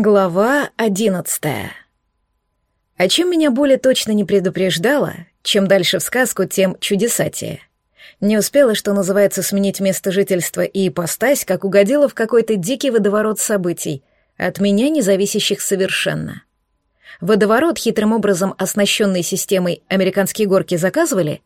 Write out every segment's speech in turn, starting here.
Глава одиннадцатая. О чем меня более точно не предупреждала, чем дальше в сказку, тем чудесатее. Не успела, что называется, сменить место жительства и ипостась, как угодила в какой-то дикий водоворот событий, от меня не зависящих совершенно. Водоворот, хитрым образом оснащенный системой «Американские горки» заказывали?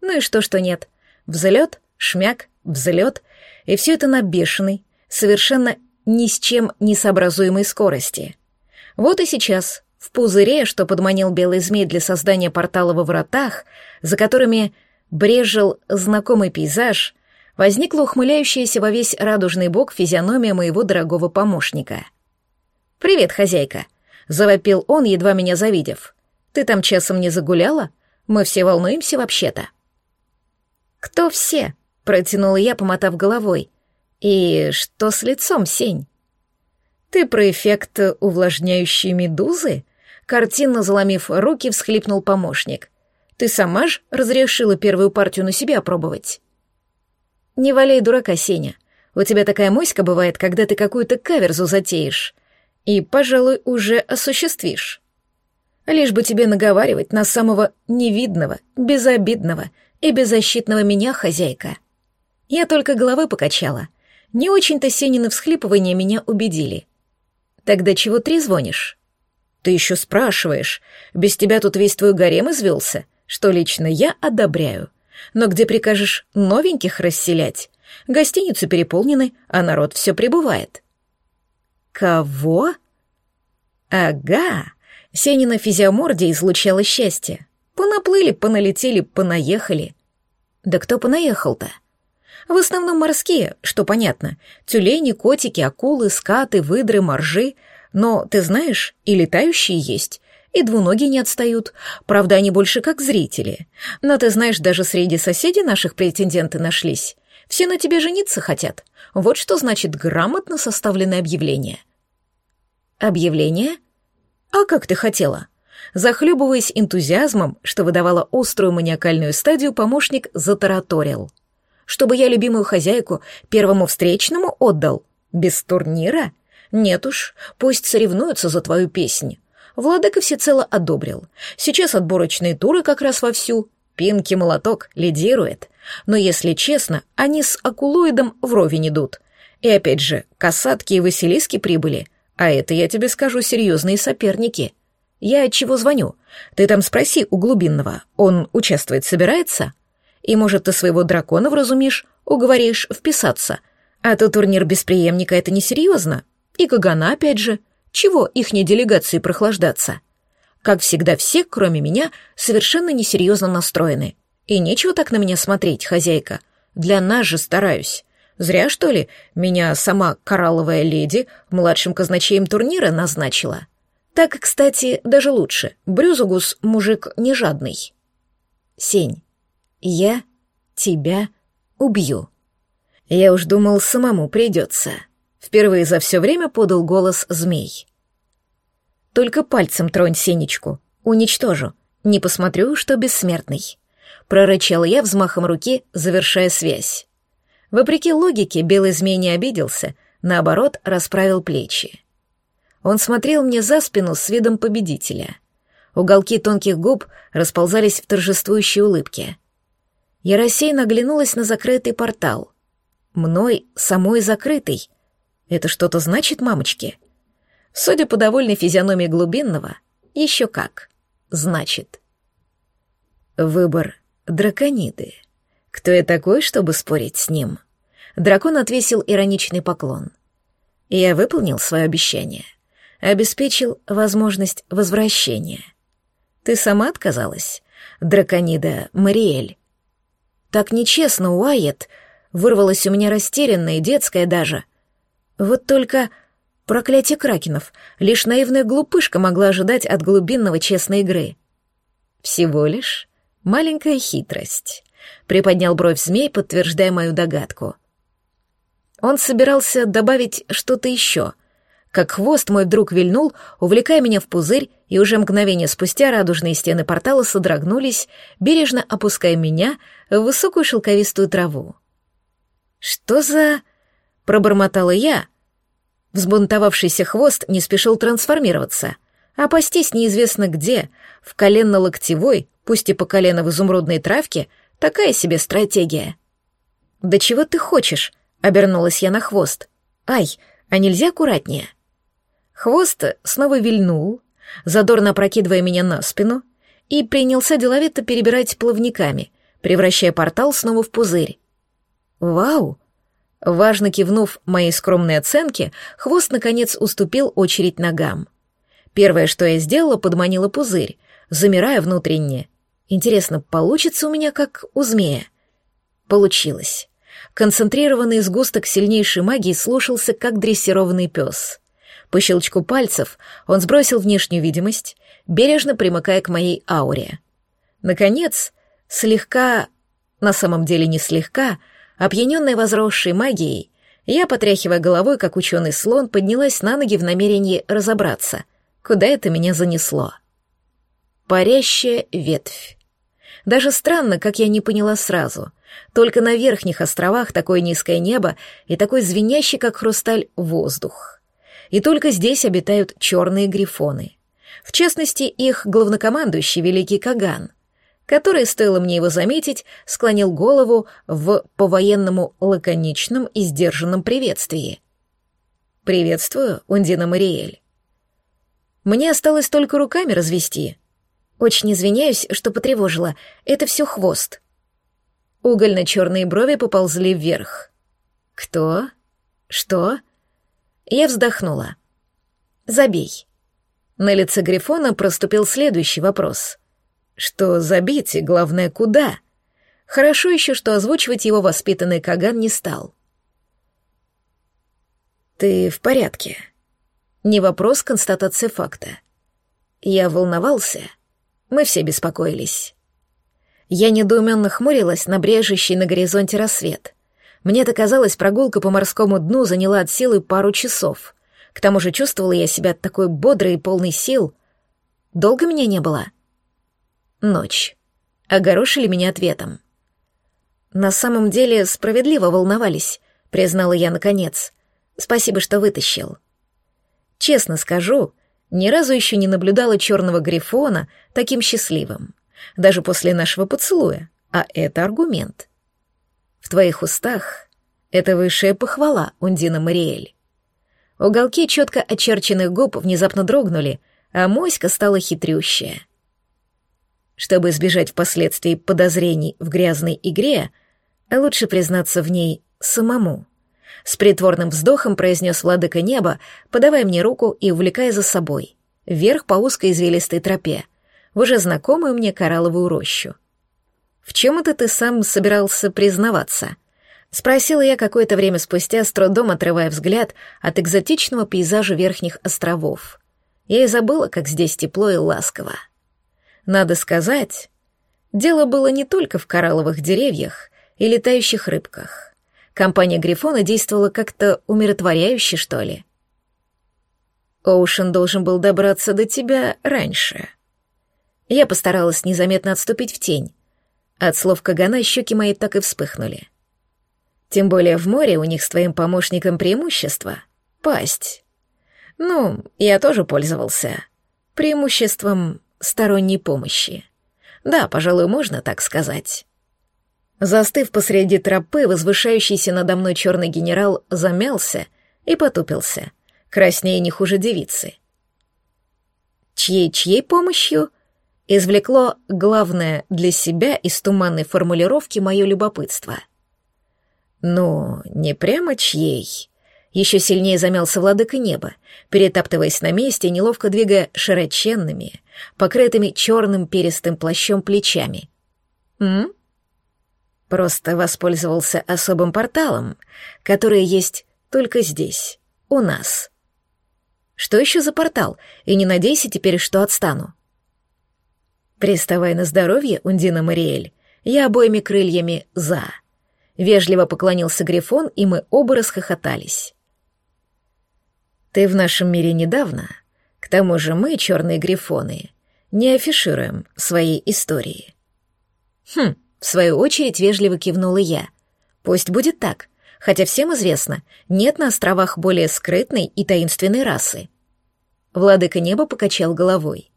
Ну и что, что нет. Взлет, шмяк, взлет, и все это на бешеный, совершенно ни с чем не сообразуемой скорости. Вот и сейчас, в пузыре, что подманил белый змей для создания портала во вратах, за которыми брежил знакомый пейзаж, возникла ухмыляющаяся во весь радужный бок физиономия моего дорогого помощника. «Привет, хозяйка!» — завопил он, едва меня завидев. «Ты там часом не загуляла? Мы все волнуемся вообще-то». «Кто все?» — протянула я, помотав головой. «И что с лицом, Сень?» «Ты про эффект увлажняющей медузы?» Картинно заломив руки, всхлипнул помощник. «Ты сама ж разрешила первую партию на себя пробовать?» «Не валяй дурака, Сеня. У тебя такая моська бывает, когда ты какую-то каверзу затеешь. И, пожалуй, уже осуществишь. Лишь бы тебе наговаривать на самого невидного, безобидного и беззащитного меня, хозяйка». Я только головой покачала — не очень-то Сенины всхлипывания меня убедили. Тогда чего трезвонишь? Ты еще спрашиваешь. Без тебя тут весь твой гарем извелся, что лично я одобряю. Но где прикажешь новеньких расселять? Гостиницы переполнены, а народ все прибывает. Кого? Ага. Сенина физиомордия излучала счастье. Понаплыли, поналетели, понаехали. Да кто понаехал-то? В основном морские, что понятно. Тюлени, котики, акулы, скаты, выдры, моржи. Но, ты знаешь, и летающие есть. И двуногие не отстают. Правда, они больше как зрители. Но ты знаешь, даже среди соседей наших претенденты нашлись. Все на тебе жениться хотят. Вот что значит грамотно составленное объявление. Объявление? А как ты хотела? Захлебываясь энтузиазмом, что выдавала острую маниакальную стадию, помощник затараторил — чтобы я любимую хозяйку первому встречному отдал? Без турнира? Нет уж, пусть соревнуются за твою песню. Владыка всецело одобрил. Сейчас отборочные туры как раз вовсю. Пинки молоток лидирует. Но, если честно, они с Акулоидом вровень идут. И опять же, касатки и Василиски прибыли. А это, я тебе скажу, серьезные соперники. Я от чего звоню? Ты там спроси у Глубинного. Он участвовать собирается? И, может, ты своего дракона вразумишь, уговоришь вписаться. А то турнир без преемника — это несерьезно. И Кагана, опять же. Чего ихней делегации прохлаждаться? Как всегда, все, кроме меня, совершенно несерьезно настроены. И нечего так на меня смотреть, хозяйка. Для нас же стараюсь. Зря, что ли, меня сама коралловая леди младшим казначеем турнира назначила. Так, кстати, даже лучше. Брюзугус мужик не жадный. Сень, я тебя убью. Я уж думал, самому придется. Впервые за все время подал голос змей. Только пальцем тронь Сенечку, уничтожу. Не посмотрю, что бессмертный. Прорычал я взмахом руки, завершая связь. Вопреки логике, белый змей не обиделся, наоборот, расправил плечи. Он смотрел мне за спину с видом победителя. Уголки тонких губ расползались в торжествующей улыбке. Я рассеянно оглянулась на закрытый портал. Мной самой закрытый. Это что-то значит, мамочки? Судя по довольной физиономии глубинного, еще как. Значит. Выбор дракониды. Кто я такой, чтобы спорить с ним? Дракон отвесил ироничный поклон. Я выполнил свое обещание. Обеспечил возможность возвращения. Ты сама отказалась, драконида Мариэль. Так нечестно, Уайет. Вырвалась у меня растерянная, детская даже. Вот только проклятие кракенов. Лишь наивная глупышка могла ожидать от глубинного честной игры. Всего лишь маленькая хитрость. Приподнял бровь змей, подтверждая мою догадку. Он собирался добавить что-то еще, как хвост мой вдруг вильнул, увлекая меня в пузырь, и уже мгновение спустя радужные стены портала содрогнулись, бережно опуская меня в высокую шелковистую траву. «Что за...» — пробормотала я, Взбунтовавшийся хвост не спешил трансформироваться, а пастись неизвестно где, в коленно-локтевой, пусть и по колено в изумрудной травке, такая себе стратегия. «Да чего ты хочешь?» — обернулась я на хвост. «Ай, а нельзя аккуратнее?» Хвост снова вильнул, задорно опрокидывая меня на спину, и принялся деловито перебирать плавниками, превращая портал снова в пузырь. «Вау!» Важно кивнув моей скромной оценке, хвост наконец уступил очередь ногам. Первое, что я сделала, подманила пузырь, замирая внутренне. Интересно, получится у меня как у змея? Получилось. Концентрированный сгусток сильнейшей магии слушался, как дрессированный пес. По щелчку пальцев он сбросил внешнюю видимость, бережно примыкая к моей ауре. Наконец, слегка, на самом деле не слегка, опьяненная возросшей магией, я, потряхивая головой, как ученый слон, поднялась на ноги в намерении разобраться, куда это меня занесло. Парящая ветвь. Даже странно, как я не поняла сразу. Только на верхних островах такое низкое небо и такой звенящий, как хрусталь, воздух и только здесь обитают черные грифоны. В частности, их главнокомандующий Великий Каган, который, стоило мне его заметить, склонил голову в по-военному лаконичном и сдержанном приветствии. «Приветствую, Ундина Мариэль». Мне осталось только руками развести. Очень извиняюсь, что потревожила. Это все хвост. Угольно-черные брови поползли вверх. «Кто? Что?» Я вздохнула. «Забей». На лице Грифона проступил следующий вопрос. «Что забить и, главное, куда?» Хорошо еще, что озвучивать его воспитанный Каган не стал. «Ты в порядке?» Не вопрос, констатация факта. Я волновался. Мы все беспокоились. Я недоуменно хмурилась на брежущий на горизонте рассвет. Мне-то прогулка по морскому дну заняла от силы пару часов. К тому же чувствовала я себя такой бодрой и полной сил. Долго меня не было? Ночь. Огорошили меня ответом. На самом деле справедливо волновались, признала я наконец. Спасибо, что вытащил. Честно скажу, ни разу еще не наблюдала черного грифона таким счастливым. Даже после нашего поцелуя. А это аргумент. В твоих устах это высшая похвала, Ундина Мариэль. Уголки четко очерченных губ внезапно дрогнули, а моська стала хитрющая. Чтобы избежать впоследствии подозрений в грязной игре, лучше признаться в ней самому. С притворным вздохом произнес владыка неба, подавая мне руку и увлекая за собой, вверх по узкой извилистой тропе, в уже знакомую мне коралловую рощу. В чем это ты сам собирался признаваться? Спросила я какое-то время спустя, с трудом отрывая взгляд от экзотичного пейзажа верхних островов. Я и забыла, как здесь тепло и ласково. Надо сказать, дело было не только в коралловых деревьях и летающих рыбках. Компания Грифона действовала как-то умиротворяюще, что ли. Оушен должен был добраться до тебя раньше. Я постаралась незаметно отступить в тень, от слов Кагана щеки мои так и вспыхнули. Тем более в море у них с твоим помощником преимущество — пасть. Ну, я тоже пользовался. Преимуществом сторонней помощи. Да, пожалуй, можно так сказать. Застыв посреди тропы, возвышающийся надо мной черный генерал замялся и потупился, краснее не хуже девицы. Чьей-чьей помощью — извлекло главное для себя из туманной формулировки мое любопытство. «Ну, не прямо чьей?» Еще сильнее замялся владыка неба, перетаптываясь на месте, неловко двигая широченными, покрытыми черным перистым плащом плечами. «М?» Просто воспользовался особым порталом, который есть только здесь, у нас. Что еще за портал? И не надейся теперь, что отстану. Приставай на здоровье, Ундина Мариэль. Я обоими крыльями «за». Вежливо поклонился Грифон, и мы оба расхохотались. Ты в нашем мире недавно. К тому же мы, черные Грифоны, не афишируем своей истории. Хм, в свою очередь вежливо кивнула я. Пусть будет так. хотя всем известно, нет на островах более скрытной и таинственной расы. Владыка неба покачал головой.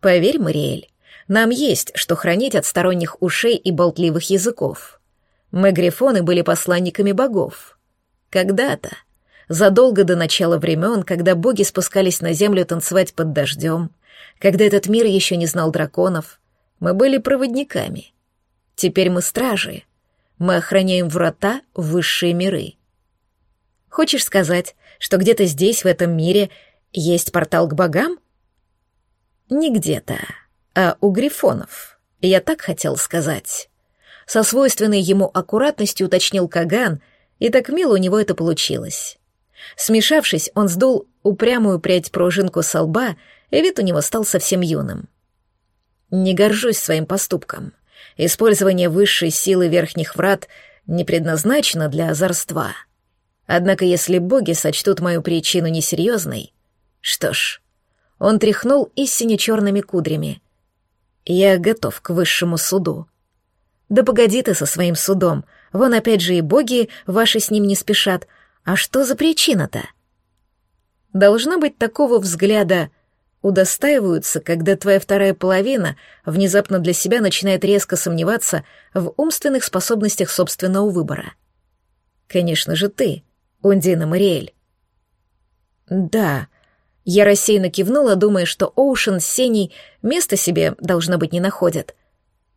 Поверь, Мариэль, нам есть что хранить от сторонних ушей и болтливых языков. Мы, грифоны, были посланниками богов. Когда-то, задолго до начала времен, когда боги спускались на землю танцевать под дождем, когда этот мир еще не знал драконов, мы были проводниками. Теперь мы стражи. Мы охраняем врата в высшие миры. Хочешь сказать, что где-то здесь, в этом мире, есть портал к богам? Не где-то, а у грифонов. Я так хотел сказать. Со свойственной ему аккуратностью уточнил Каган, и так мило у него это получилось. Смешавшись, он сдул упрямую прядь пружинку со лба, и вид у него стал совсем юным. Не горжусь своим поступком. Использование высшей силы верхних врат не предназначено для озорства. Однако если боги сочтут мою причину несерьезной, что ж, он тряхнул истине черными кудрями. Я готов к высшему суду. Да погоди ты со своим судом, вон опять же и боги ваши с ним не спешат. А что за причина-то? Должно быть такого взгляда удостаиваются, когда твоя вторая половина внезапно для себя начинает резко сомневаться в умственных способностях собственного выбора. Конечно же ты, Ундина Мариэль. Да, я рассеянно кивнула, думая, что Оушен с Сеней места себе, должно быть, не находят.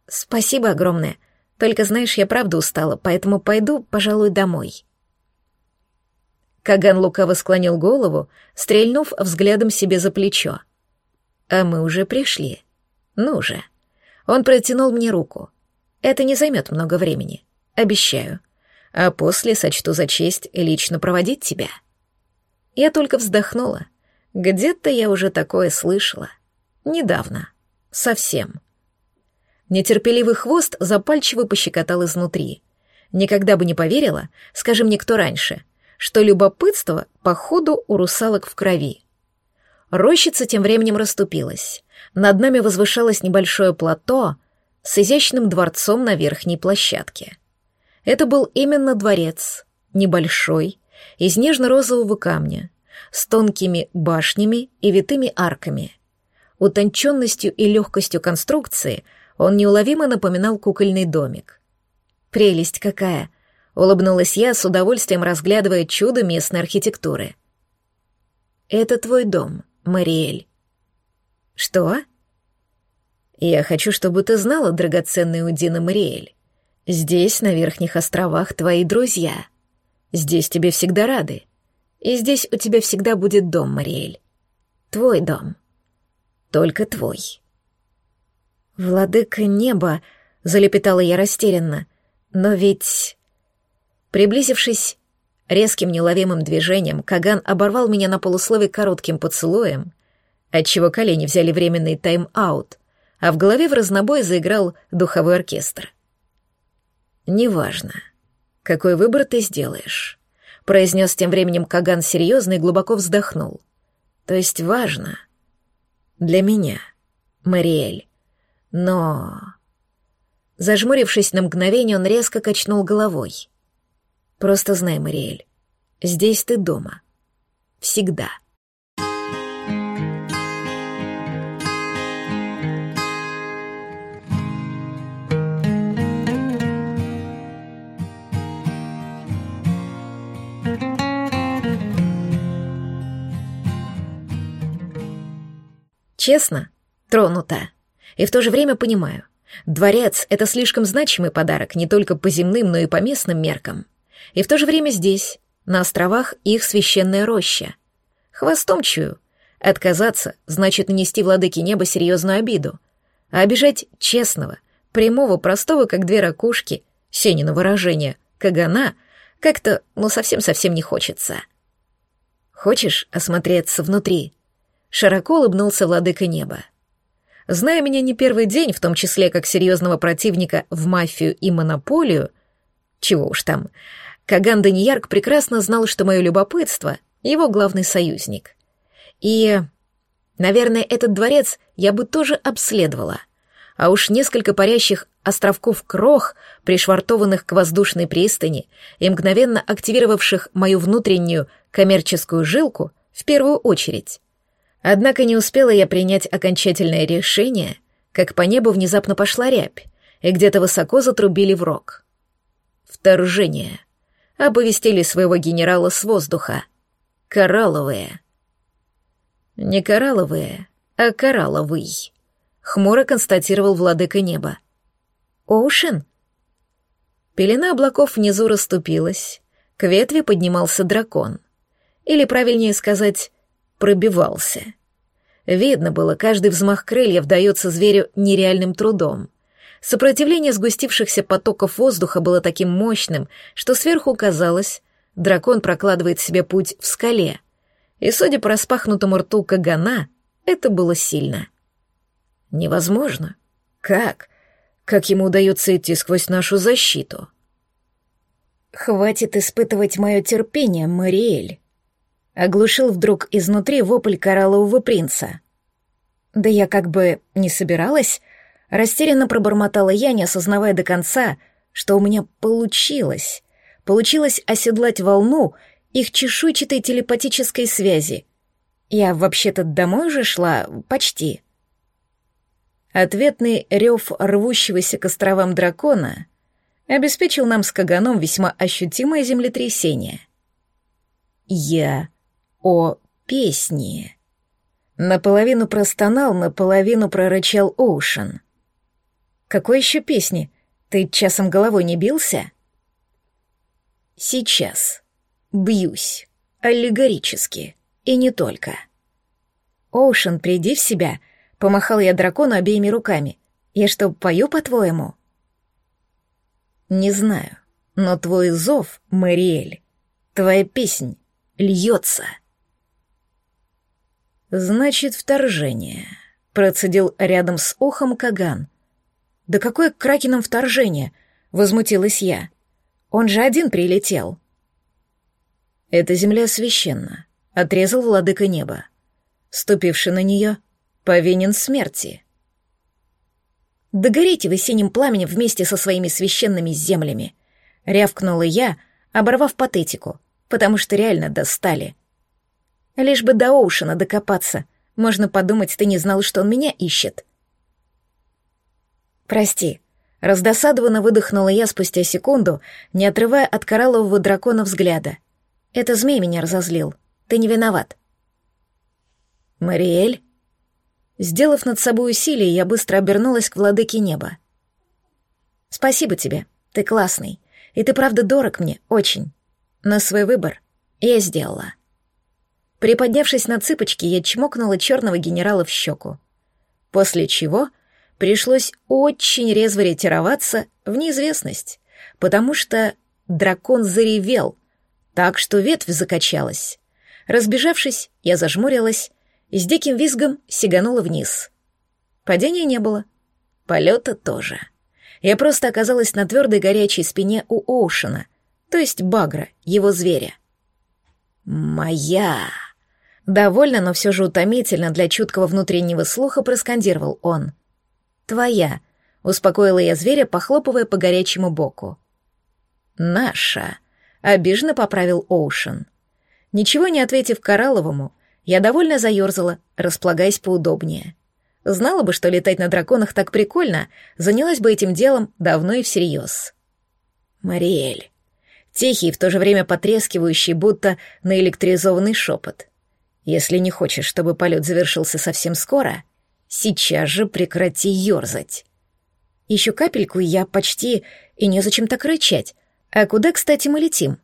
Спасибо огромное. Только, знаешь, я правда устала, поэтому пойду, пожалуй, домой. Каган лукаво склонил голову, стрельнув взглядом себе за плечо. А мы уже пришли. Ну же. Он протянул мне руку. Это не займет много времени. Обещаю. А после сочту за честь лично проводить тебя. Я только вздохнула. Где-то я уже такое слышала. Недавно. Совсем. Нетерпеливый хвост запальчиво пощекотал изнутри. Никогда бы не поверила, скажи мне кто раньше, что любопытство, походу, у русалок в крови. Рощица тем временем расступилась. Над нами возвышалось небольшое плато с изящным дворцом на верхней площадке. Это был именно дворец, небольшой, из нежно-розового камня, с тонкими башнями и витыми арками. Утонченностью и легкостью конструкции он неуловимо напоминал кукольный домик. «Прелесть какая!» — улыбнулась я, с удовольствием разглядывая чудо местной архитектуры. «Это твой дом», Мариэль. Что? Я хочу, чтобы ты знала, драгоценная Удина Мариэль. Здесь, на Верхних островах, твои друзья. Здесь тебе всегда рады. И здесь у тебя всегда будет дом, Мариэль. Твой дом. Только твой. Владыка неба, залепетала я растерянно. Но ведь... Приблизившись Резким неуловимым движением Каган оборвал меня на полуслове коротким поцелуем, отчего колени взяли временный тайм-аут, а в голове в разнобой заиграл духовой оркестр. «Неважно, какой выбор ты сделаешь», — произнес тем временем Каган серьезно и глубоко вздохнул. «То есть важно. Для меня, Мариэль. Но...» Зажмурившись на мгновение, он резко качнул головой — Просто знай, Мариэль, здесь ты дома. Всегда. Честно, тронута. И в то же время понимаю. Дворец — это слишком значимый подарок не только по земным, но и по местным меркам. И в то же время здесь, на островах, их священная роща. Хвостом чую. Отказаться значит нанести владыке неба серьезную обиду. А обижать честного, прямого, простого, как две ракушки, Сенина выражение, кагана, как-то, ну, совсем-совсем не хочется. Хочешь осмотреться внутри? Широко улыбнулся владыка неба. Зная меня не первый день, в том числе как серьезного противника в мафию и монополию, чего уж там, Каган Даниярк прекрасно знал, что мое любопытство — его главный союзник. И, наверное, этот дворец я бы тоже обследовала. а уж несколько парящих островков крох, пришвартованных к воздушной пристани и мгновенно активировавших мою внутреннюю коммерческую жилку в первую очередь. Однако не успела я принять окончательное решение, как по небу внезапно пошла рябь, и где-то высоко затрубили в рог. Вторжение. Оповестили своего генерала с воздуха. Коралловые. Не коралловые, а коралловый. Хмуро констатировал владыка неба. Оушен? Пелена облаков внизу расступилась. К ветви поднимался дракон. Или, правильнее сказать, пробивался. Видно было, каждый взмах крыльев дается зверю нереальным трудом. Сопротивление сгустившихся потоков воздуха было таким мощным, что сверху казалось, дракон прокладывает себе путь в скале. И, судя по распахнутому рту Кагана, это было сильно. Невозможно. Как? Как ему удается идти сквозь нашу защиту? «Хватит испытывать мое терпение, Мариэль», — оглушил вдруг изнутри вопль кораллового принца. «Да я как бы не собиралась», — растерянно пробормотала я, не осознавая до конца, что у меня получилось. Получилось оседлать волну их чешуйчатой телепатической связи. Я вообще-то домой уже шла, почти. Ответный рев рвущегося к островам дракона обеспечил нам с Каганом весьма ощутимое землетрясение. Я о песне. Наполовину простонал, наполовину прорычал Оушен. «Какой еще песни? Ты часом головой не бился?» «Сейчас. Бьюсь. Аллегорически. И не только». «Оушен, приди в себя», — Помахал я дракону обеими руками. Я что, пою, по-твоему? Не знаю, но твой зов, Мариэль, твоя песнь льется. Значит, вторжение, процедил рядом с ухом Каган. Да какое к кракенам вторжение? Возмутилась я. Он же один прилетел. Эта земля священна, отрезал владыка неба. Ступивший на нее, повинен смерти. «Да горите вы синим пламенем вместе со своими священными землями!» — рявкнула я, оборвав патетику, потому что реально достали. Лишь бы до Оушена докопаться. Можно подумать, ты не знал, что он меня ищет. «Прости», — раздосадованно выдохнула я спустя секунду, не отрывая от кораллового дракона взгляда. «Это змей меня разозлил. Ты не виноват». «Мариэль?» Сделав над собой усилие, я быстро обернулась к владыке неба. «Спасибо тебе, ты классный, и ты правда дорог мне, очень. Но свой выбор я сделала». Приподнявшись на цыпочки, я чмокнула черного генерала в щеку. После чего пришлось очень резво ретироваться в неизвестность, потому что дракон заревел, так что ветвь закачалась. Разбежавшись, я зажмурилась и с диким визгом сиганула вниз. Падения не было. Полета тоже. Я просто оказалась на твердой горячей спине у Оушена, то есть Багра, его зверя. «Моя!» Довольно, но все же утомительно для чуткого внутреннего слуха проскандировал он. «Твоя», — успокоила я зверя, похлопывая по горячему боку. «Наша», — обиженно поправил Оушен. Ничего не ответив Коралловому, я довольно заерзала, располагаясь поудобнее. Знала бы, что летать на драконах так прикольно, занялась бы этим делом давно и всерьез. Мариэль. Тихий, в то же время потрескивающий, будто наэлектризованный шепот. Если не хочешь, чтобы полет завершился совсем скоро, сейчас же прекрати ерзать. Еще капельку, я почти... И незачем так рычать. А куда, кстати, мы летим?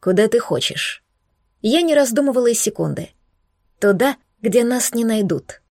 Куда ты хочешь. Я не раздумывала и секунды. Туда, где нас не найдут.